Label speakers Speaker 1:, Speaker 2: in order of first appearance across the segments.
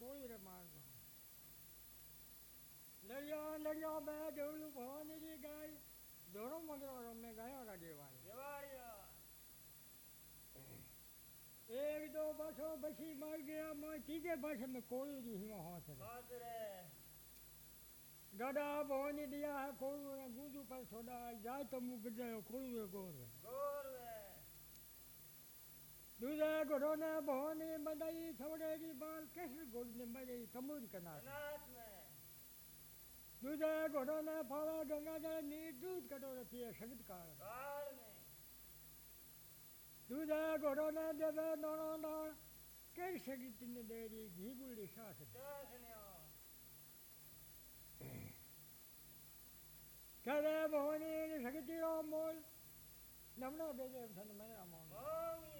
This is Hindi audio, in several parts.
Speaker 1: कोई रमान नहीं लड़िया लड़िया मैं देवलू भवानी जी गाय दोनों मंदिरों में गायों का
Speaker 2: देवानी
Speaker 1: एक दो बसों बसी मर गया मैं तीजे बस में कोई नहीं वहाँ
Speaker 2: से
Speaker 1: गड़ा भवानी दिया है कोई ने पर छोड़ा जाए तो मुँह गिर कोई गोर
Speaker 2: गोर
Speaker 1: दूजा घोड़ो ने भवन बदाई छोड़े की बाल कृष्ण गोद ने मरी तमूर
Speaker 2: कनाथ
Speaker 1: दूजा घोड़ो ने फावा गंगा जल नी दूध कटोर पिए संगत कार दूजा घोड़ो ने देवे नोनो नोन कई संगीत ने देरी घी गुड़ी
Speaker 2: साथ।
Speaker 1: करे भवनी शक्ति मोल नमना बेजे धन मैं अमोल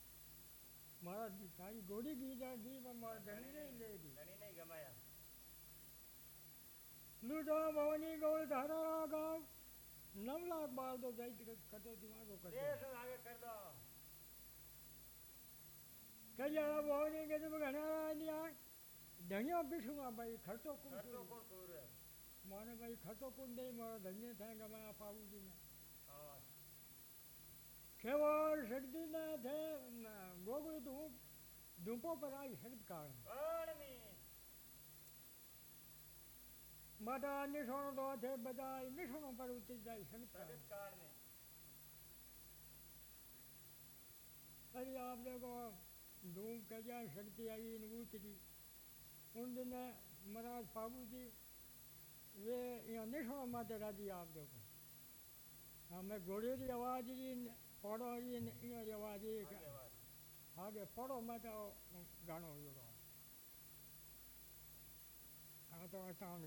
Speaker 1: મારા તારી ગોળી ગીજા ગી પણ મારા ધણી નહીં લે ગઈ
Speaker 2: ધણી નહીં ગમાયા
Speaker 1: લૂટા ભવાની ગોળ ધારા ગામ નવ લાખ બાર દો જઈ કટો દિમાગો
Speaker 2: કટો આગે કર દો
Speaker 1: કલ્યાણ ભવાની કે તું ઘણા દિયા ધણિયા પીઠું ભાઈ
Speaker 2: ખર્ચો કોણ
Speaker 1: મારે ભાઈ ખર્ચો
Speaker 2: કોણ
Speaker 1: નહીં મારો ધન્ય થાય ગમાયા પાવું જોઈએ पर आई शक्ति कारण
Speaker 2: કાળ ને
Speaker 1: माता निशानों दो थे बजाई निशानों पर उतर जाई शक्ति कारण
Speaker 2: સગત કાળ ને
Speaker 1: अरे आप देखो धूप का क्या शक्ति आई इन उतरी उन दिन महाराज बाबू जी वे यहाँ निशानों माते राजी आप देखो हमें घोड़े की आवाज जी पढ़ो ई ईअं रिवाजु ई
Speaker 2: हाणे
Speaker 1: पढ़ो माँ चओ गानो इहो हा त असां हुन